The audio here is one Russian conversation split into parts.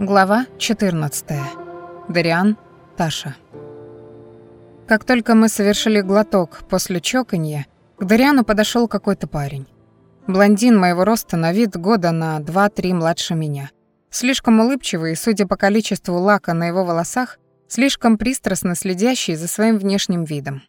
Глава 14. Дариан, Таша. Как только мы совершили глоток после чоканья, к Дариану подошел какой-то парень. Блондин моего роста на вид года на 2-3 младше меня. Слишком улыбчивый и, судя по количеству лака на его волосах, слишком пристрастно следящий за своим внешним видом.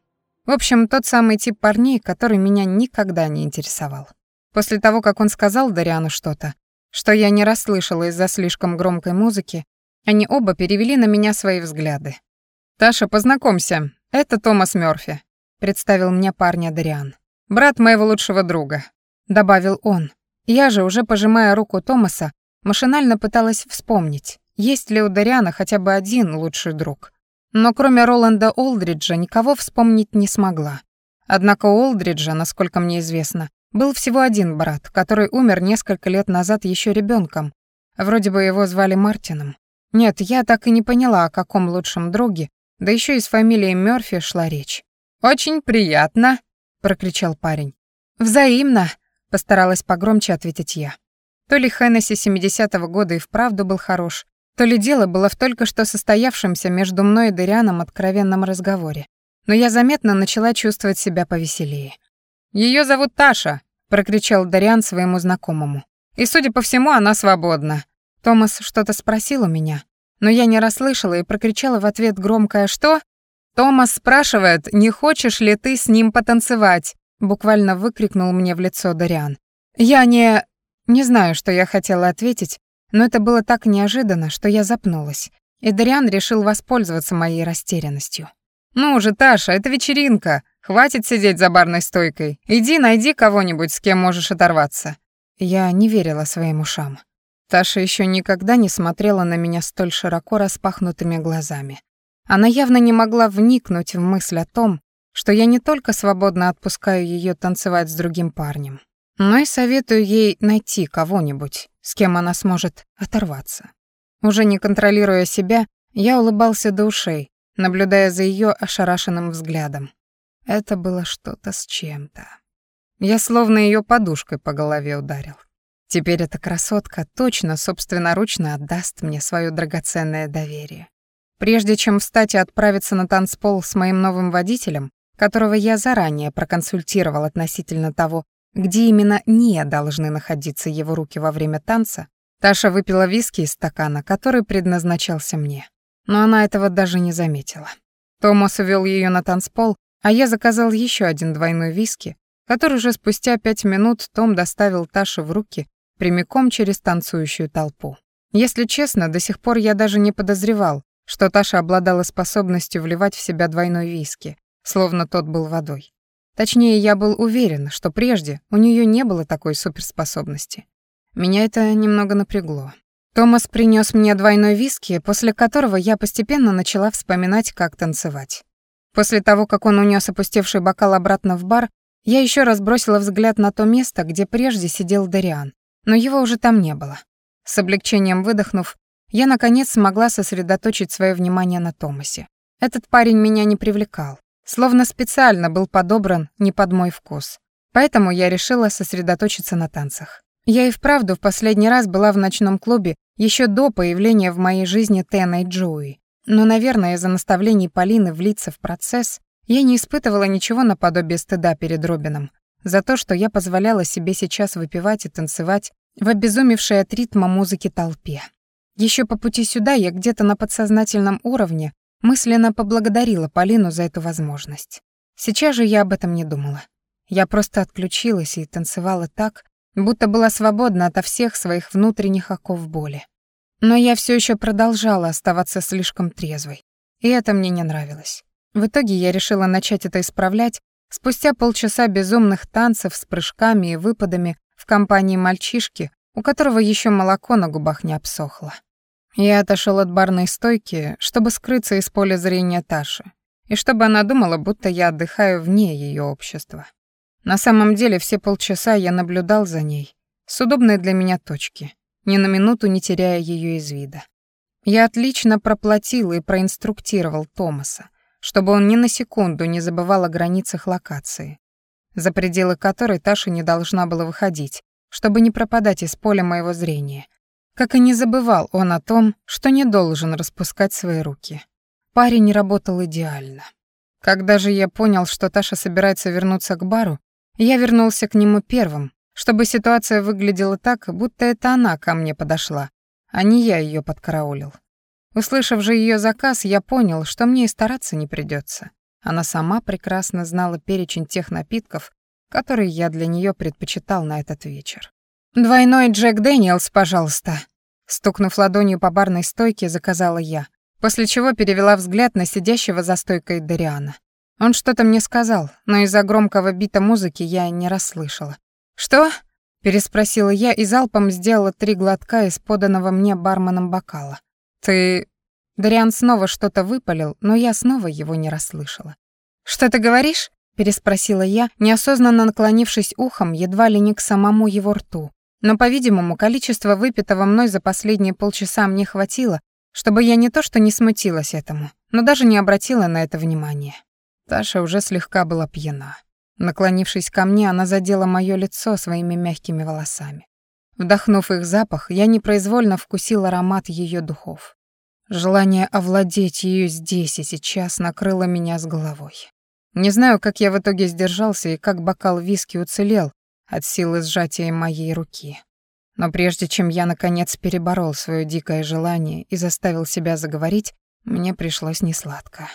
В общем, тот самый тип парней, который меня никогда не интересовал. После того, как он сказал Дариану что-то, что я не расслышала из-за слишком громкой музыки, они оба перевели на меня свои взгляды. «Таша, познакомься, это Томас Мёрфи», — представил мне парня Дариан. «Брат моего лучшего друга», — добавил он. Я же, уже пожимая руку Томаса, машинально пыталась вспомнить, есть ли у Дариана хотя бы один лучший друг. Но кроме Роланда Олдриджа никого вспомнить не смогла. Однако Олдриджа, насколько мне известно, был всего один брат, который умер несколько лет назад еще ребенком. Вроде бы его звали Мартином. Нет, я так и не поняла, о каком лучшем друге, да еще и с фамилией Мёрфи шла речь. «Очень приятно», — прокричал парень. «Взаимно», — постаралась погромче ответить я. То ли Хеннесси 70-го года и вправду был хорош, то ли дело было в только что состоявшемся между мной и Дарианом откровенном разговоре. Но я заметно начала чувствовать себя повеселее. Ее зовут Таша», — прокричал Дариан своему знакомому. «И, судя по всему, она свободна». Томас что-то спросил у меня, но я не расслышала и прокричала в ответ громкое «Что?». «Томас спрашивает, не хочешь ли ты с ним потанцевать?» буквально выкрикнул мне в лицо Дариан. «Я не...» Не знаю, что я хотела ответить, но это было так неожиданно, что я запнулась, и Дариан решил воспользоваться моей растерянностью. «Ну же, Таша, это вечеринка. Хватит сидеть за барной стойкой. Иди найди кого-нибудь, с кем можешь оторваться». Я не верила своим ушам. Таша еще никогда не смотрела на меня столь широко распахнутыми глазами. Она явно не могла вникнуть в мысль о том, что я не только свободно отпускаю ее танцевать с другим парнем, но и советую ей найти кого-нибудь, с кем она сможет оторваться. Уже не контролируя себя, я улыбался до ушей, наблюдая за ее ошарашенным взглядом. Это было что-то с чем-то. Я словно ее подушкой по голове ударил. Теперь эта красотка точно собственноручно отдаст мне свое драгоценное доверие. Прежде чем встать и отправиться на танцпол с моим новым водителем, которого я заранее проконсультировал относительно того, где именно не должны находиться его руки во время танца, Таша выпила виски из стакана, который предназначался мне. Но она этого даже не заметила. Томас увел ее на танцпол, а я заказал еще один двойной виски, который уже спустя пять минут Том доставил Таше в руки прямиком через танцующую толпу. Если честно, до сих пор я даже не подозревал, что Таша обладала способностью вливать в себя двойной виски, словно тот был водой. Точнее, я был уверен, что прежде у нее не было такой суперспособности. Меня это немного напрягло. Томас принес мне двойной виски, после которого я постепенно начала вспоминать, как танцевать. После того, как он унес опустевший бокал обратно в бар, я еще раз бросила взгляд на то место, где прежде сидел Дариан, но его уже там не было. С облегчением выдохнув, я наконец смогла сосредоточить свое внимание на Томасе. Этот парень меня не привлекал, словно специально был подобран не под мой вкус. Поэтому я решила сосредоточиться на танцах. Я и вправду в последний раз была в ночном клубе еще до появления в моей жизни Тэна и Джоуи, но, наверное, из-за наставлений Полины влиться в процесс я не испытывала ничего наподобие стыда перед Робином за то, что я позволяла себе сейчас выпивать и танцевать в обезумевшей от ритма музыки толпе. Еще по пути сюда я где-то на подсознательном уровне мысленно поблагодарила Полину за эту возможность. Сейчас же я об этом не думала. Я просто отключилась и танцевала так, будто была свободна ото всех своих внутренних оков боли. Но я все еще продолжала оставаться слишком трезвой, и это мне не нравилось. В итоге я решила начать это исправлять спустя полчаса безумных танцев с прыжками и выпадами в компании мальчишки, у которого еще молоко на губах не обсохло. Я отошел от барной стойки, чтобы скрыться из поля зрения Таши, и чтобы она думала, будто я отдыхаю вне ее общества. На самом деле все полчаса я наблюдал за ней, с удобной для меня точки, ни на минуту не теряя ее из вида. Я отлично проплатил и проинструктировал Томаса, чтобы он ни на секунду не забывал о границах локации, за пределы которой Таша не должна была выходить, чтобы не пропадать из поля моего зрения. Как и не забывал он о том, что не должен распускать свои руки. Парень работал идеально. Когда же я понял, что Таша собирается вернуться к бару, я вернулся к нему первым, чтобы ситуация выглядела так, будто это она ко мне подошла, а не я ее подкараулил. Услышав же ее заказ, я понял, что мне и стараться не придется. Она сама прекрасно знала перечень тех напитков, которые я для нее предпочитал на этот вечер. «Двойной Джек Дэниелс, пожалуйста», стукнув ладонью по барной стойке, заказала я, после чего перевела взгляд на сидящего за стойкой Дариана. Он что-то мне сказал, но из-за громкого бита музыки я не расслышала. «Что?» — переспросила я и залпом сделала три глотка из поданного мне барменом бокала. «Ты...» Дариан снова что-то выпалил, но я снова его не расслышала. «Что ты говоришь?» — переспросила я, неосознанно наклонившись ухом едва ли не к самому его рту, но, по-видимому, количество выпитого мной за последние полчаса мне хватило, чтобы я не то что не смутилась этому, но даже не обратила на это внимания. Таша уже слегка была пьяна. Наклонившись ко мне, она задела моё лицо своими мягкими волосами. Вдохнув их запах, я непроизвольно вкусил аромат её духов. Желание овладеть ею здесь и сейчас накрыло меня с головой. Не знаю, как я в итоге сдержался и как бокал виски уцелел, от силы сжатия моей руки. Но прежде чем я, наконец, переборол свое дикое желание и заставил себя заговорить, мне пришлось несладко.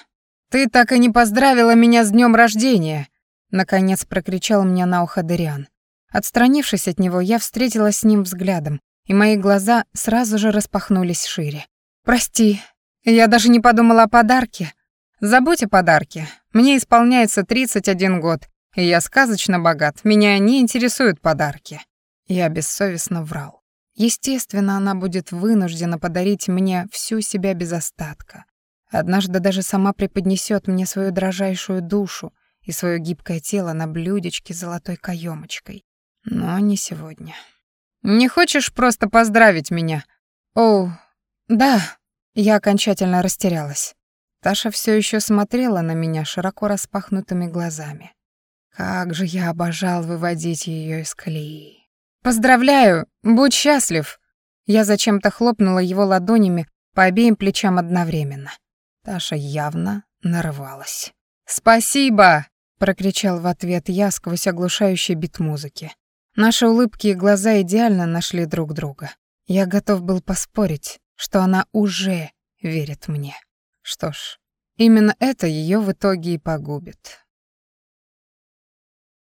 «Ты так и не поздравила меня с днем рождения!» Наконец прокричал мне на ухо Дариан. Отстранившись от него, я встретилась с ним взглядом, и мои глаза сразу же распахнулись шире. «Прости, я даже не подумала о подарке. Забудь о подарке. Мне исполняется 31 год, и я сказочно богат, меня не интересуют подарки. Я бессовестно врал. Естественно, она будет вынуждена подарить мне всю себя без остатка. Однажды даже сама преподнесет мне свою дрожайшую душу и свое гибкое тело на блюдечке с золотой каемочкой. Но не сегодня. «Не хочешь просто поздравить меня?» «О, да». Я окончательно растерялась. Таша все еще смотрела на меня широко распахнутыми глазами. Как же я обожал выводить ее из колеи. «Поздравляю! Будь счастлив!» Я зачем-то хлопнула его ладонями по обеим плечам одновременно. Таша явно нарывалась. «Спасибо!» — прокричал в ответ я сквозь оглушающий бит музыки. Наши улыбки и глаза идеально нашли друг друга. Я готов был поспорить, что она уже верит мне. Что ж, именно это ее в итоге и погубит.